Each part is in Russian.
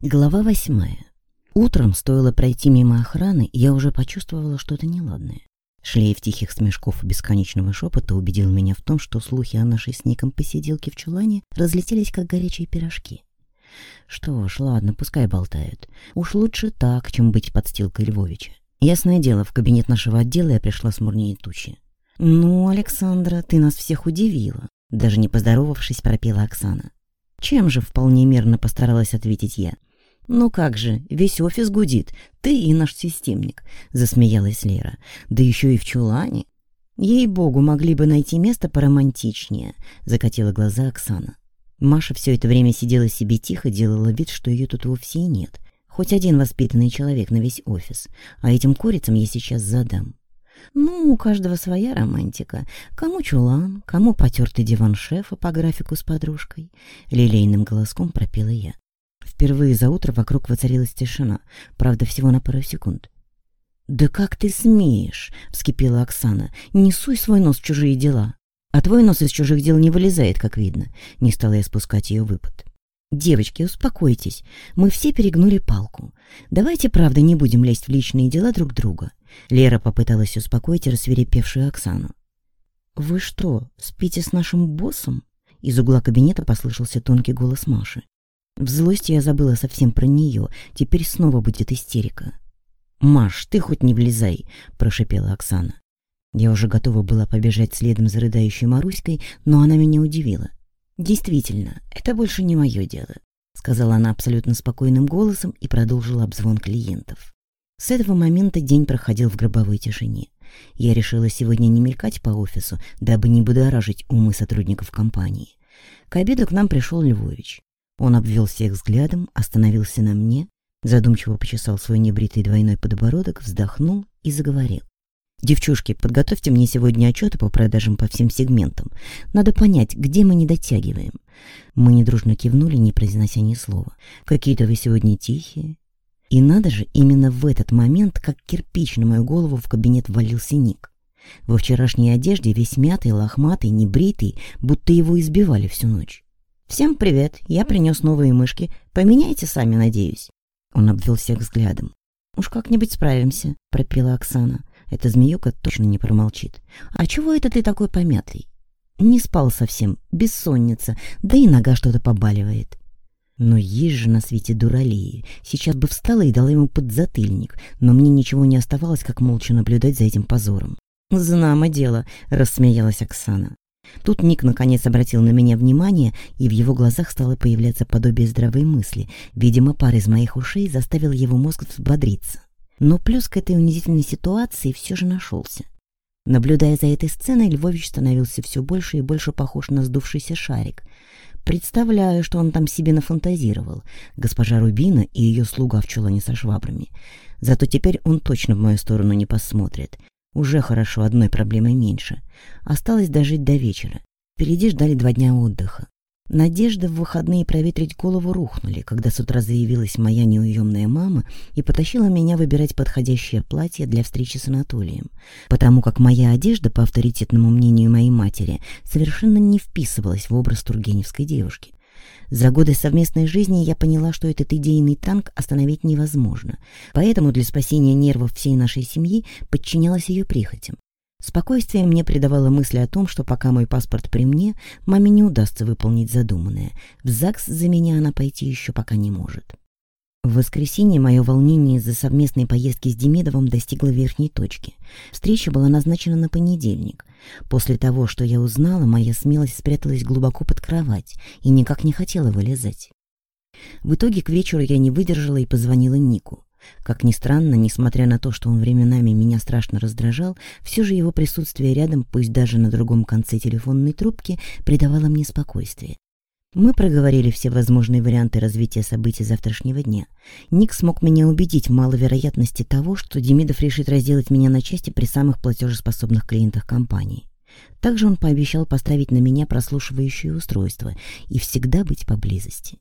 Глава восьмая. Утром стоило пройти мимо охраны, я уже почувствовала что-то неладное. Шлейф тихих смешков и бесконечного шепота убедил меня в том, что слухи о нашей с Ником посиделке в чулане разлетелись, как горячие пирожки. Что ж, ладно, пускай болтают. Уж лучше так, чем быть подстилкой Львовича. Ясное дело, в кабинет нашего отдела я пришла смурнее тучи. «Ну, Александра, ты нас всех удивила», — даже не поздоровавшись, пропела Оксана. Чем же вполне мерно постаралась ответить я. «Ну как же, весь офис гудит, ты и наш системник», — засмеялась Лера. «Да еще и в чулане». «Ей-богу, могли бы найти место поромантичнее», — закатила глаза Оксана. Маша все это время сидела себе тихо, делала вид, что ее тут вовсе и нет. Хоть один воспитанный человек на весь офис, а этим курицам я сейчас задам. Ну, у каждого своя романтика. Кому чулан, кому потертый диван шефа по графику с подружкой. Лилейным голоском пропела я. Впервые за утро вокруг воцарилась тишина, правда, всего на пару секунд. «Да как ты смеешь?» — вскипела Оксана. «Не суй свой нос в чужие дела. А твой нос из чужих дел не вылезает, как видно». Не стала я спускать ее выпад. «Девочки, успокойтесь. Мы все перегнули палку. Давайте, правда, не будем лезть в личные дела друг друга». Лера попыталась успокоить рассверепевшую Оксану. «Вы что, спите с нашим боссом?» Из угла кабинета послышался тонкий голос Маши. В злости я забыла совсем про нее. Теперь снова будет истерика. «Маш, ты хоть не влезай!» — прошипела Оксана. Я уже готова была побежать следом за рыдающей Маруськой, но она меня удивила. «Действительно, это больше не мое дело», — сказала она абсолютно спокойным голосом и продолжила обзвон клиентов. С этого момента день проходил в гробовой тишине. Я решила сегодня не мелькать по офису, дабы не будоражить умы сотрудников компании. К обеду к нам пришел Львович. Он обвел всех взглядом, остановился на мне, задумчиво почесал свой небритый двойной подбородок, вздохнул и заговорил. «Девчушки, подготовьте мне сегодня отчеты по продажам по всем сегментам. Надо понять, где мы не дотягиваем». Мы недружно кивнули, не произнося ни слова. «Какие-то вы сегодня тихие». И надо же, именно в этот момент, как кирпич на мою голову в кабинет ввалился Ник. Во вчерашней одежде, весь мятый, лохматый, небритый, будто его избивали всю ночь. «Всем привет, я принес новые мышки. Поменяйте сами, надеюсь». Он обвел всех взглядом. «Уж как-нибудь справимся», — пропела Оксана. Эта змеюка точно не промолчит. «А чего это ты такой помятый?» «Не спал совсем, бессонница, да и нога что-то побаливает». Но есть же на свете дуралеи. Сейчас бы встала и дала ему подзатыльник, но мне ничего не оставалось, как молча наблюдать за этим позором. «Знамо дело», — рассмеялась Оксана. Тут Ник наконец обратил на меня внимание, и в его глазах стало появляться подобие здравой мысли. Видимо, пар из моих ушей заставил его мозг взбодриться. Но плюс к этой унизительной ситуации все же нашелся. Наблюдая за этой сценой, Львович становился все больше и больше похож на сдувшийся шарик. Представляю, что он там себе нафантазировал. Госпожа Рубина и ее слуга в чулане со швабрами. Зато теперь он точно в мою сторону не посмотрит. Уже хорошо, одной проблемой меньше. Осталось дожить до вечера. Впереди ждали два дня отдыха. Надежды в выходные проветрить голову рухнули, когда с утра заявилась моя неуемная мама и потащила меня выбирать подходящее платье для встречи с Анатолием, потому как моя одежда, по авторитетному мнению моей матери, совершенно не вписывалась в образ тургеневской девушки. За годы совместной жизни я поняла, что этот идейный танк остановить невозможно, поэтому для спасения нервов всей нашей семьи подчинялась ее прихотям. Спокойствие мне придавало мысли о том, что пока мой паспорт при мне, маме не удастся выполнить задуманное. В ЗАГС за меня она пойти еще пока не может. В воскресенье мое волнение из-за совместной поездки с Демидовым достигло верхней точки. Встреча была назначена на понедельник. После того, что я узнала, моя смелость спряталась глубоко под кровать и никак не хотела вылезать. В итоге к вечеру я не выдержала и позвонила Нику. Как ни странно, несмотря на то, что он временами меня страшно раздражал, все же его присутствие рядом, пусть даже на другом конце телефонной трубки, придавало мне спокойствие. Мы проговорили все возможные варианты развития событий завтрашнего дня. Ник смог меня убедить в маловероятности того, что Демидов решит разделать меня на части при самых платежеспособных клиентах компании. Также он пообещал поставить на меня прослушивающее устройство и всегда быть поблизости.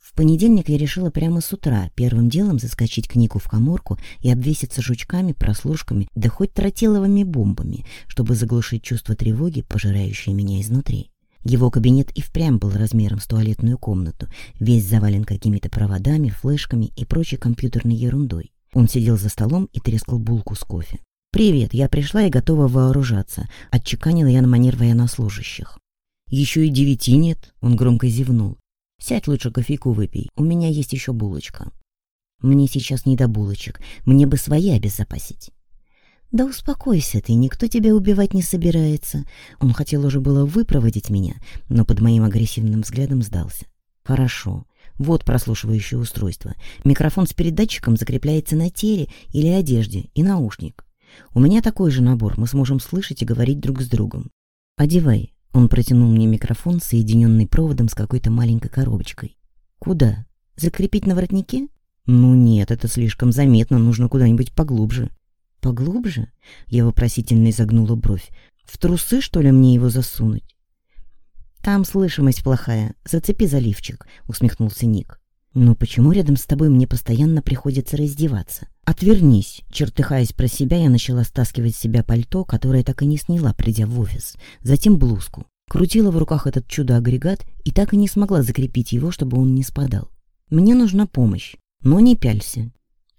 В понедельник я решила прямо с утра первым делом заскочить к Нику в коморку и обвеситься жучками, прослушками, да хоть тротиловыми бомбами, чтобы заглушить чувство тревоги, пожирающее меня изнутри. Его кабинет и впрямь был размером с туалетную комнату, весь завален какими-то проводами, флешками и прочей компьютерной ерундой. Он сидел за столом и трескал булку с кофе. «Привет, я пришла и готова вооружаться», — отчеканила я на манер военнослужащих. «Еще и девяти нет», — он громко зевнул. «Сядь лучше кофейку выпей, у меня есть еще булочка». «Мне сейчас не до булочек, мне бы свои обезопасить». «Да успокойся ты, никто тебя убивать не собирается». Он хотел уже было выпроводить меня, но под моим агрессивным взглядом сдался. «Хорошо. Вот прослушивающее устройство. Микрофон с передатчиком закрепляется на теле или одежде и наушник. У меня такой же набор, мы сможем слышать и говорить друг с другом. Одевай». Он протянул мне микрофон, соединенный проводом с какой-то маленькой коробочкой. «Куда? Закрепить на воротнике?» «Ну нет, это слишком заметно, нужно куда-нибудь поглубже». «Поглубже?» Я вопросительно изогнула бровь. «В трусы, что ли, мне его засунуть?» «Там слышимость плохая. Зацепи заливчик», — усмехнулся Ник. «Но почему рядом с тобой мне постоянно приходится раздеваться?» «Отвернись!» Чертыхаясь про себя, я начала стаскивать с себя пальто, которое так и не сняла, придя в офис. Затем блузку. Крутила в руках этот чудо-агрегат и так и не смогла закрепить его, чтобы он не спадал. «Мне нужна помощь, но не пялься».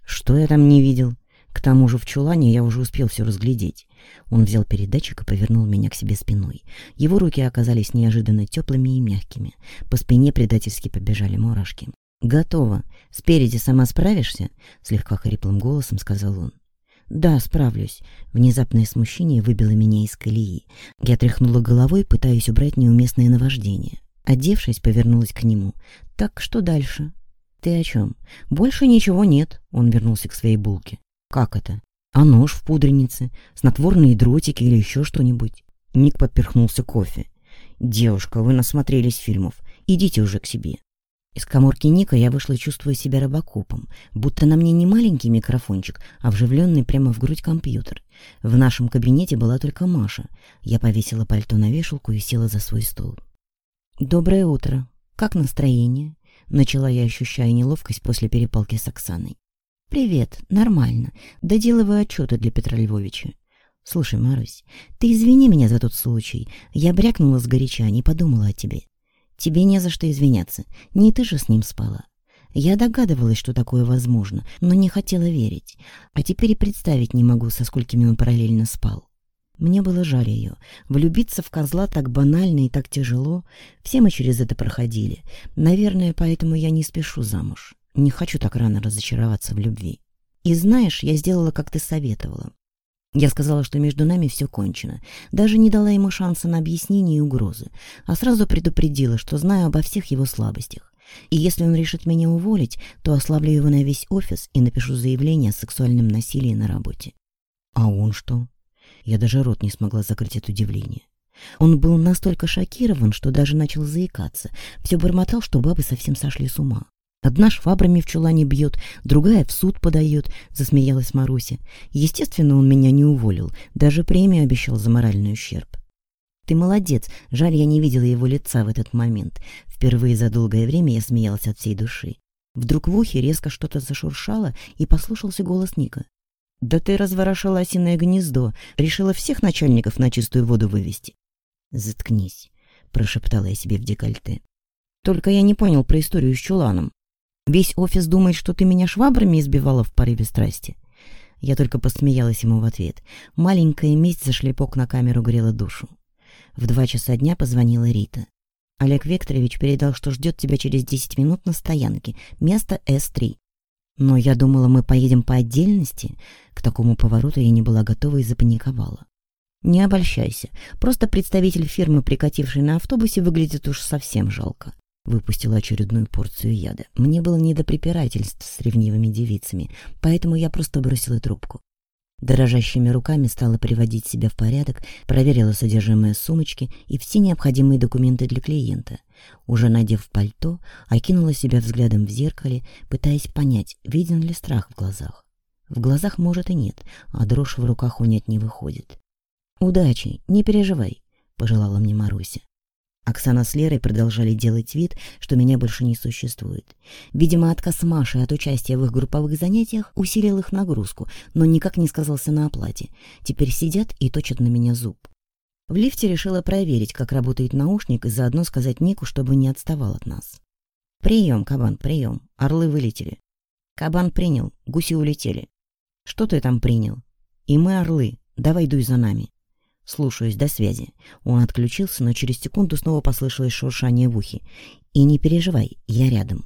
«Что я там не видел?» К тому же в чулане я уже успел все разглядеть. Он взял передатчик и повернул меня к себе спиной. Его руки оказались неожиданно теплыми и мягкими. По спине предательски побежали мурашки. «Готово. Спереди сама справишься?» — слегка хриплым голосом сказал он. «Да, справлюсь». Внезапное смущение выбило меня из колеи. Я тряхнула головой, пытаясь убрать неуместное наваждение. Одевшись, повернулась к нему. «Так что дальше?» «Ты о чем?» «Больше ничего нет», — он вернулся к своей булке. Как это? А нож в пудренице, снотворные дротики или еще что-нибудь? Ник поперхнулся кофе. «Девушка, вы насмотрелись фильмов. Идите уже к себе». Из коморки Ника я вышла, чувствуя себя робокопом, будто на мне не маленький микрофончик, а вживленный прямо в грудь компьютер. В нашем кабинете была только Маша. Я повесила пальто на вешалку и села за свой стол. «Доброе утро. Как настроение?» Начала я, ощущая неловкость после перепалки с Оксаной. «Привет, нормально. Доделываю отчеты для Петра Львовича. Слушай, Марусь, ты извини меня за тот случай. Я брякнула сгоряча, не подумала о тебе. Тебе не за что извиняться. Не ты же с ним спала. Я догадывалась, что такое возможно, но не хотела верить. А теперь и представить не могу, со сколькими он параллельно спал. Мне было жаль ее. Влюбиться в козла так банально и так тяжело. Все мы через это проходили. Наверное, поэтому я не спешу замуж. Не хочу так рано разочароваться в любви. И знаешь, я сделала, как ты советовала. Я сказала, что между нами все кончено. Даже не дала ему шанса на объяснение и угрозы, а сразу предупредила, что знаю обо всех его слабостях. И если он решит меня уволить, то ослаблю его на весь офис и напишу заявление о сексуальном насилии на работе. А он что? Я даже рот не смогла закрыть от удивления. Он был настолько шокирован, что даже начал заикаться. Все бормотал, что бабы совсем сошли с ума. Одна швабрами в чулане бьет, другая в суд подает, засмеялась Маруся. Естественно, он меня не уволил, даже премию обещал за моральный ущерб. Ты молодец, жаль, я не видела его лица в этот момент. Впервые за долгое время я смеялась от всей души. Вдруг в ухе резко что-то зашуршало, и послушался голос Ника. «Да ты разворошила осиное гнездо, решила всех начальников на чистую воду вывести». «Заткнись», — прошептала я себе в декольте. «Только я не понял про историю с чуланом. Весь офис думает, что ты меня швабрами избивала в порыве страсти. Я только посмеялась ему в ответ. Маленькая месть за шлепок на камеру грела душу. В два часа дня позвонила Рита. Олег Викторович передал, что ждет тебя через десять минут на стоянке. Место С-3. Но я думала, мы поедем по отдельности. К такому повороту я не была готова и запаниковала. Не обольщайся. Просто представитель фирмы, прикативший на автобусе, выглядит уж совсем жалко. Выпустила очередную порцию яда. Мне было не до препирательств с ревнивыми девицами, поэтому я просто бросила трубку. Дорожащими руками стала приводить себя в порядок, проверила содержимое сумочки и все необходимые документы для клиента. Уже надев пальто, окинула себя взглядом в зеркале, пытаясь понять, виден ли страх в глазах. В глазах, может, и нет, а дрожь в руках унять не выходит. «Удачи, не переживай», — пожелала мне Маруся. Оксана с Лерой продолжали делать вид, что меня больше не существует. Видимо, отказ Маши от участия в их групповых занятиях усилил их нагрузку, но никак не сказался на оплате. Теперь сидят и точат на меня зуб. В лифте решила проверить, как работает наушник, и заодно сказать Нику, чтобы не отставал от нас. «Прием, кабан, прием. Орлы вылетели». «Кабан принял, гуси улетели». «Что ты там принял?» «И мы орлы. Давай дуй за нами». «Слушаюсь, до связи». Он отключился, но через секунду снова послышалось шуршание в ухе. «И не переживай, я рядом».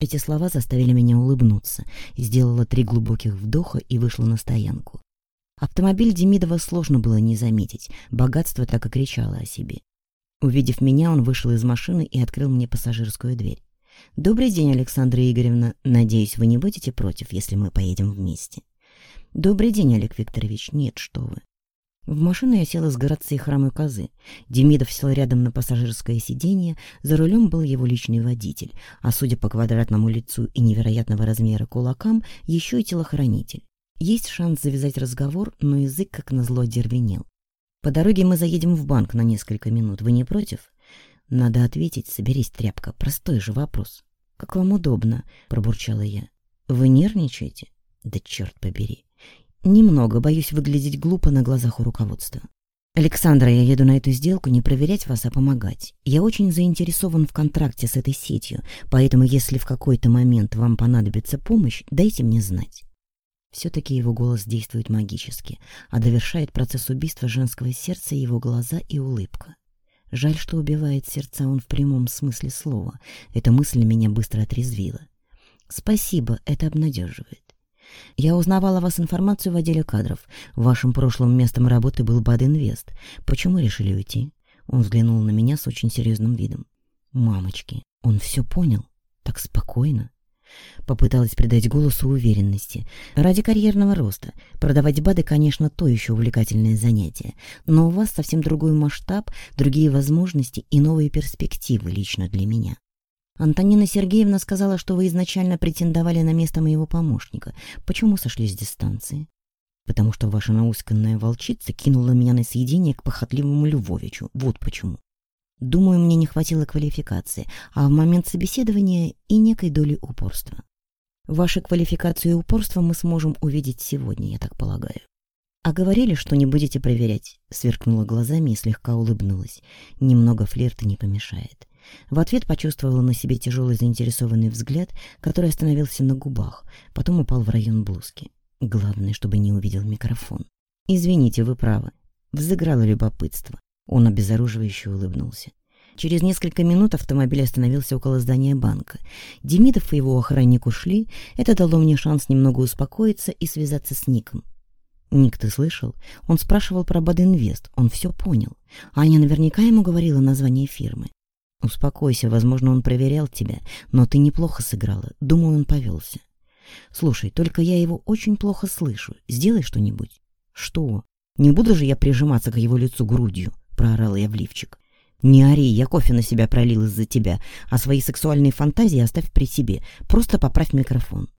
Эти слова заставили меня улыбнуться. Сделала три глубоких вдоха и вышла на стоянку. Автомобиль Демидова сложно было не заметить. Богатство так и кричало о себе. Увидев меня, он вышел из машины и открыл мне пассажирскую дверь. «Добрый день, Александра Игоревна. Надеюсь, вы не будете против, если мы поедем вместе?» «Добрый день, Олег Викторович. Нет, что вы». В машину я села с городцы хромой козы. Демидов сел рядом на пассажирское сиденье, за рулем был его личный водитель, а судя по квадратному лицу и невероятного размера кулакам, еще и телохранитель. Есть шанс завязать разговор, но язык как назло дервенел. По дороге мы заедем в банк на несколько минут. Вы не против? Надо ответить, соберись, тряпка. Простой же вопрос. Как вам удобно, пробурчала я. Вы нервничаете? Да черт побери. Немного, боюсь выглядеть глупо на глазах у руководства. Александра, я еду на эту сделку не проверять вас, а помогать. Я очень заинтересован в контракте с этой сетью, поэтому если в какой-то момент вам понадобится помощь, дайте мне знать. Все-таки его голос действует магически, а довершает процесс убийства женского сердца его глаза и улыбка. Жаль, что убивает сердца он в прямом смысле слова. Эта мысль меня быстро отрезвила. Спасибо, это обнадеживает. Я узнавала вас информацию в отделе кадров. Вашим прошлым местом работы был Бадинвест. Почему решили уйти? Он взглянул на меня с очень серьезным видом. Мамочки, он все понял. Так спокойно. Попыталась придать голосу уверенности. Ради карьерного роста. Продавать БАДы, конечно, то еще увлекательное занятие. Но у вас совсем другой масштаб, другие возможности и новые перспективы лично для меня. Антонина Сергеевна сказала, что вы изначально претендовали на место моего помощника. Почему сошли с дистанции? Потому что ваша науськанная волчица кинула меня на съедение к похотливому Львовичу. Вот почему. Думаю, мне не хватило квалификации, а в момент собеседования и некой доли упорства. Ваши квалификацию и упорство мы сможем увидеть сегодня, я так полагаю. А говорили, что не будете проверять, сверкнула глазами и слегка улыбнулась. Немного флирта не помешает. В ответ почувствовала на себе тяжелый заинтересованный взгляд, который остановился на губах, потом упал в район блузки. Главное, чтобы не увидел микрофон. «Извините, вы правы. Взыграло любопытство. Он обезоруживающе улыбнулся. Через несколько минут автомобиль остановился около здания банка. Демидов и его охранник ушли. Это дало мне шанс немного успокоиться и связаться с Ником. «Ник, ты слышал? Он спрашивал про Бадинвест. Он все понял. Аня наверняка ему говорила название фирмы. Успокойся, возможно, он проверял тебя, но ты неплохо сыграла. Думаю, он повелся. Слушай, только я его очень плохо слышу. Сделай что-нибудь. Что? Не буду же я прижиматься к его лицу грудью проорала я в лифчик. «Не ори, я кофе на себя пролил из-за тебя, а свои сексуальные фантазии оставь при себе. Просто поправь микрофон».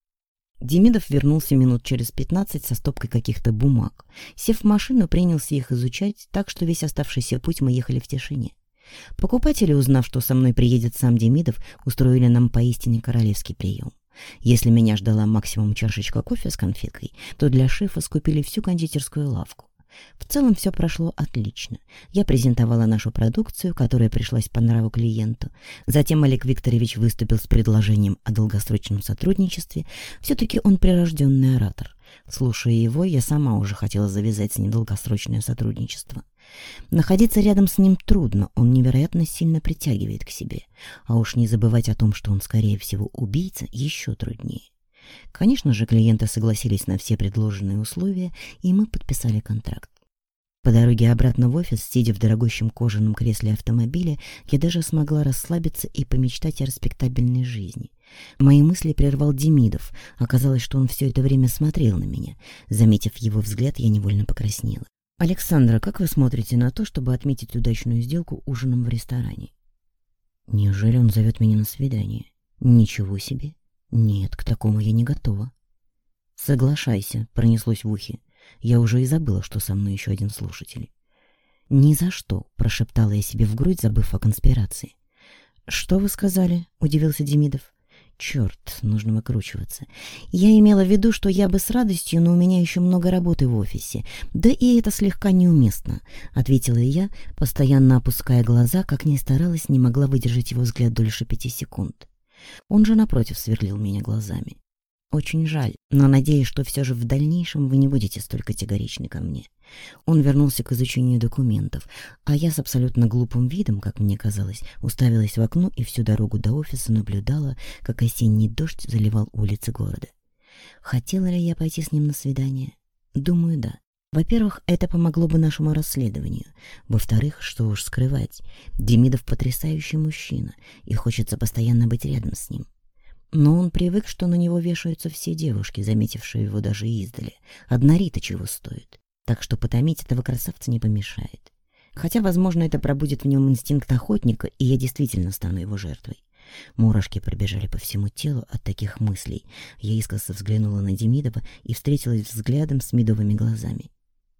Демидов вернулся минут через пятнадцать со стопкой каких-то бумаг. Сев в машину, принялся их изучать, так что весь оставшийся путь мы ехали в тишине. Покупатели, узнав, что со мной приедет сам Демидов, устроили нам поистине королевский прием. Если меня ждала максимум чашечка кофе с конфеткой, то для шефа скупили всю кондитерскую лавку. В целом все прошло отлично. Я презентовала нашу продукцию, которая пришлась по нраву клиенту. Затем Олег Викторович выступил с предложением о долгосрочном сотрудничестве. Все-таки он прирожденный оратор. Слушая его, я сама уже хотела завязать с ним долгосрочное сотрудничество. Находиться рядом с ним трудно, он невероятно сильно притягивает к себе. А уж не забывать о том, что он, скорее всего, убийца, еще труднее. Конечно же, клиенты согласились на все предложенные условия, и мы подписали контракт. По дороге обратно в офис, сидя в дорогущем кожаном кресле автомобиля, я даже смогла расслабиться и помечтать о респектабельной жизни. Мои мысли прервал Демидов. Оказалось, что он все это время смотрел на меня. Заметив его взгляд, я невольно покраснела. «Александра, как вы смотрите на то, чтобы отметить удачную сделку ужином в ресторане?» «Неужели он зовет меня на свидание?» «Ничего себе! Нет, к такому я не готова. Соглашайся, пронеслось в ухе. Я уже и забыла, что со мной еще один слушатель. Ни за что, прошептала я себе в грудь, забыв о конспирации. Что вы сказали? удивился Демидов. Черт, нужно выкручиваться. Я имела в виду, что я бы с радостью, но у меня еще много работы в офисе. Да и это слегка неуместно, — ответила я, постоянно опуская глаза, как ни старалась, не могла выдержать его взгляд дольше пяти секунд. Он же, напротив, сверлил меня глазами. Очень жаль, но надеюсь, что все же в дальнейшем вы не будете столь категоричны ко мне. Он вернулся к изучению документов, а я с абсолютно глупым видом, как мне казалось, уставилась в окно и всю дорогу до офиса наблюдала, как осенний дождь заливал улицы города. Хотела ли я пойти с ним на свидание? Думаю, да. Во-первых, это помогло бы нашему расследованию. Во-вторых, что уж скрывать, Демидов потрясающий мужчина, и хочется постоянно быть рядом с ним. Но он привык, что на него вешаются все девушки, заметившие его даже издали. Одна Рита чего стоит. Так что потомить этого красавца не помешает. Хотя, возможно, это пробудет в нем инстинкт охотника, и я действительно стану его жертвой. Мурашки пробежали по всему телу от таких мыслей. Я искоса взглянула на Демидова и встретилась взглядом с медовыми глазами.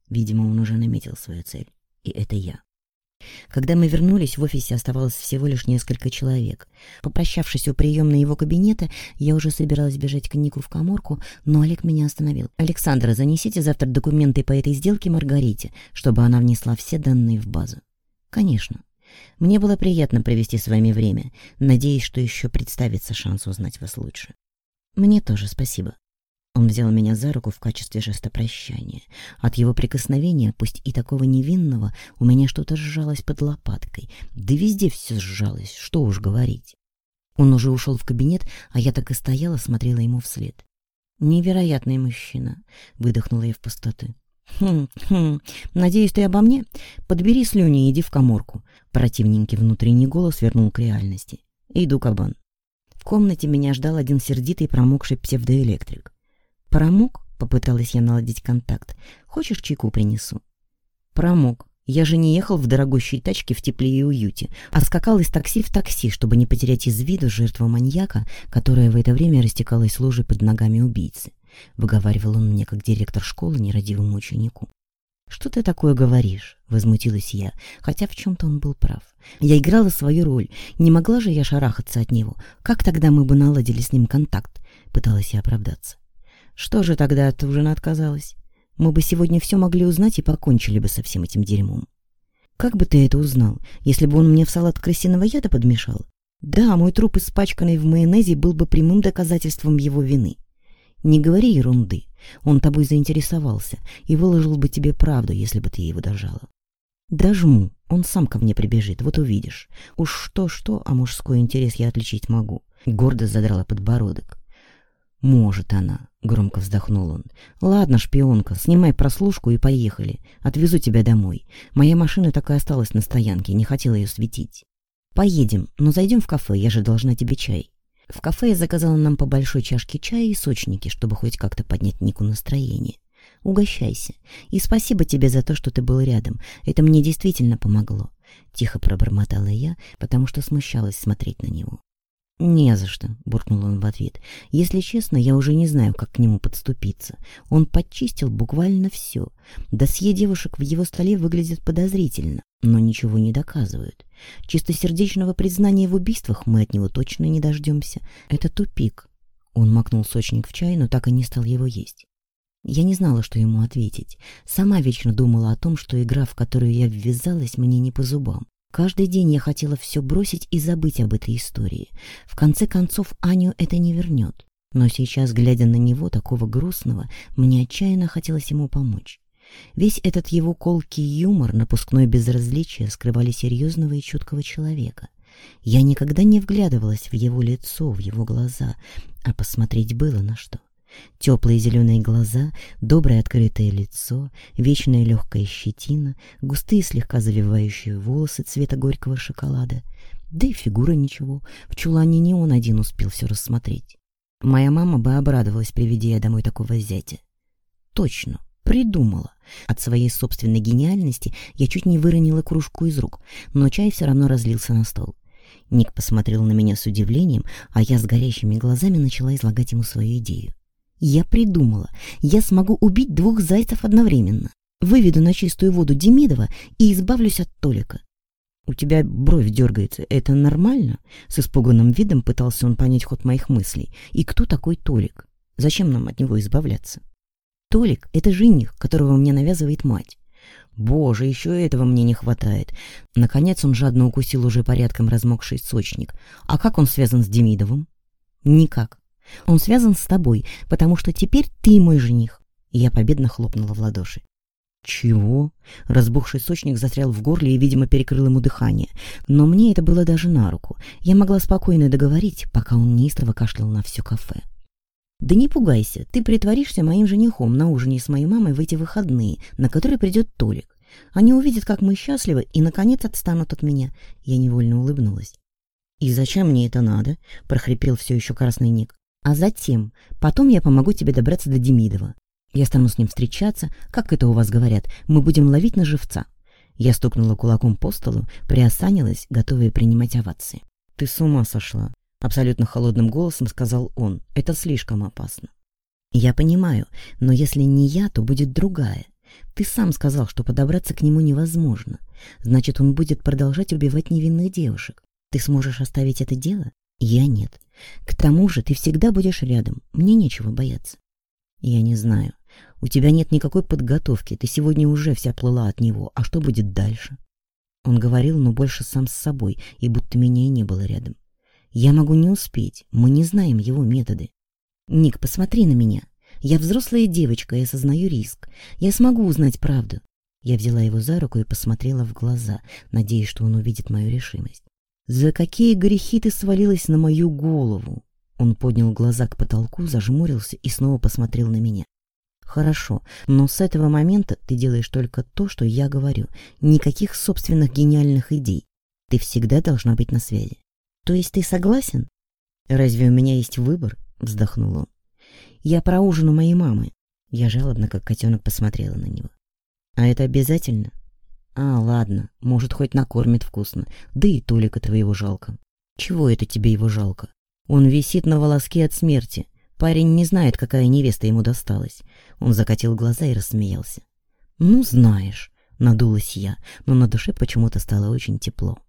Видимо, он уже наметил свою цель. И это я. Когда мы вернулись, в офисе оставалось всего лишь несколько человек. Попрощавшись у приемной его кабинета, я уже собиралась бежать к Нику в коморку, но Олег меня остановил. «Александра, занесите завтра документы по этой сделке Маргарите, чтобы она внесла все данные в базу». «Конечно. Мне было приятно провести с вами время. Надеюсь, что еще представится шанс узнать вас лучше». «Мне тоже спасибо». Он взял меня за руку в качестве жеста прощания. От его прикосновения, пусть и такого невинного, у меня что-то сжалось под лопаткой. Да везде все сжалось, что уж говорить. Он уже ушел в кабинет, а я так и стояла, смотрела ему вслед. «Невероятный мужчина», — выдохнула я в пустоту. «Хм, хм, надеюсь, ты обо мне? Подбери слюни и иди в коморку». Противненький внутренний голос вернул к реальности. «Иду, кабан». В комнате меня ждал один сердитый промокший псевдоэлектрик. «Промок?» — попыталась я наладить контакт. «Хочешь, чайку принесу?» «Промок. Я же не ехал в дорогущей тачке в тепле и уюте, а скакал из такси в такси, чтобы не потерять из виду жертву маньяка, которая в это время растекалась лужей под ногами убийцы. Выговаривал он мне, как директор школы, нерадивому ученику. «Что ты такое говоришь?» — возмутилась я, хотя в чем-то он был прав. Я играла свою роль, не могла же я шарахаться от него. Как тогда мы бы наладили с ним контакт? Пыталась я оправдаться. Что же тогда от ужина отказалась? Мы бы сегодня все могли узнать и покончили бы со всем этим дерьмом. Как бы ты это узнал, если бы он мне в салат крысиного яда подмешал? Да, мой труп, испачканный в майонезе, был бы прямым доказательством его вины. Не говори ерунды. Он тобой заинтересовался и выложил бы тебе правду, если бы ты его дожала. Дожму, он сам ко мне прибежит, вот увидишь. Уж что-что, а мужской интерес я отличить могу. Гордо задрала подбородок. «Может она», — громко вздохнул он. «Ладно, шпионка, снимай прослушку и поехали. Отвезу тебя домой. Моя машина так и осталась на стоянке, не хотела ее светить». «Поедем, но зайдем в кафе, я же должна тебе чай». В кафе я заказала нам по большой чашке чая и сочники, чтобы хоть как-то поднять Нику настроение. «Угощайся. И спасибо тебе за то, что ты был рядом. Это мне действительно помогло». Тихо пробормотала я, потому что смущалась смотреть на него. «Не за что», — буркнул он в ответ. «Если честно, я уже не знаю, как к нему подступиться. Он подчистил буквально все. Досье девушек в его столе выглядит подозрительно, но ничего не доказывают. Чистосердечного признания в убийствах мы от него точно не дождемся. Это тупик». Он макнул сочник в чай, но так и не стал его есть. Я не знала, что ему ответить. Сама вечно думала о том, что игра, в которую я ввязалась, мне не по зубам. Каждый день я хотела все бросить и забыть об этой истории. В конце концов, Аню это не вернет. Но сейчас, глядя на него, такого грустного, мне отчаянно хотелось ему помочь. Весь этот его колкий юмор, напускное безразличие скрывали серьезного и чуткого человека. Я никогда не вглядывалась в его лицо, в его глаза, а посмотреть было на что. Теплые зеленые глаза, доброе открытое лицо, вечная легкая щетина, густые слегка завивающие волосы цвета горького шоколада. Да и фигура ничего. В чулане не он один успел все рассмотреть. Моя мама бы обрадовалась, приведя домой такого зятя. Точно, придумала. От своей собственной гениальности я чуть не выронила кружку из рук, но чай все равно разлился на стол. Ник посмотрел на меня с удивлением, а я с горящими глазами начала излагать ему свою идею. Я придумала. Я смогу убить двух зайцев одновременно. Выведу на чистую воду Демидова и избавлюсь от Толика. У тебя бровь дергается. Это нормально? С испуганным видом пытался он понять ход моих мыслей. И кто такой Толик? Зачем нам от него избавляться? Толик — это жених, которого мне навязывает мать. Боже, еще этого мне не хватает. Наконец он жадно укусил уже порядком размокший сочник. А как он связан с Демидовым? Никак. Он связан с тобой, потому что теперь ты мой жених. Я победно хлопнула в ладоши. Чего? Разбухший сочник застрял в горле и, видимо, перекрыл ему дыхание. Но мне это было даже на руку. Я могла спокойно договорить, пока он неистово кашлял на все кафе. «Да не пугайся, ты притворишься моим женихом на ужине с моей мамой в эти выходные, на которые придет Толик. Они увидят, как мы счастливы, и, наконец, отстанут от меня». Я невольно улыбнулась. «И зачем мне это надо?» — прохрипел все еще красный Ник. «А затем, потом я помогу тебе добраться до Демидова. Я стану с ним встречаться, как это у вас говорят, мы будем ловить на живца». Я стукнула кулаком по столу, приосанилась, готовая принимать овации. «Ты с ума сошла!» Абсолютно холодным голосом сказал он. Это слишком опасно. Я понимаю, но если не я, то будет другая. Ты сам сказал, что подобраться к нему невозможно. Значит, он будет продолжать убивать невинных девушек. Ты сможешь оставить это дело? Я нет. К тому же ты всегда будешь рядом. Мне нечего бояться. Я не знаю. У тебя нет никакой подготовки. Ты сегодня уже вся плыла от него. А что будет дальше? Он говорил, но больше сам с собой, и будто меня и не было рядом. Я могу не успеть, мы не знаем его методы. Ник, посмотри на меня. Я взрослая девочка и осознаю риск. Я смогу узнать правду. Я взяла его за руку и посмотрела в глаза, надеясь, что он увидит мою решимость. «За какие грехи ты свалилась на мою голову?» Он поднял глаза к потолку, зажмурился и снова посмотрел на меня. «Хорошо, но с этого момента ты делаешь только то, что я говорю. Никаких собственных гениальных идей. Ты всегда должна быть на связи. То есть ты согласен? Разве у меня есть выбор? Вздохнул он. Я про ужин у моей мамы. Я жалобно, как котенок, посмотрела на него. А это обязательно? А, ладно, может, хоть накормит вкусно. Да и Толика твоего жалко. Чего это тебе его жалко? Он висит на волоске от смерти. Парень не знает, какая невеста ему досталась. Он закатил глаза и рассмеялся. Ну, знаешь, надулась я, но на душе почему-то стало очень тепло.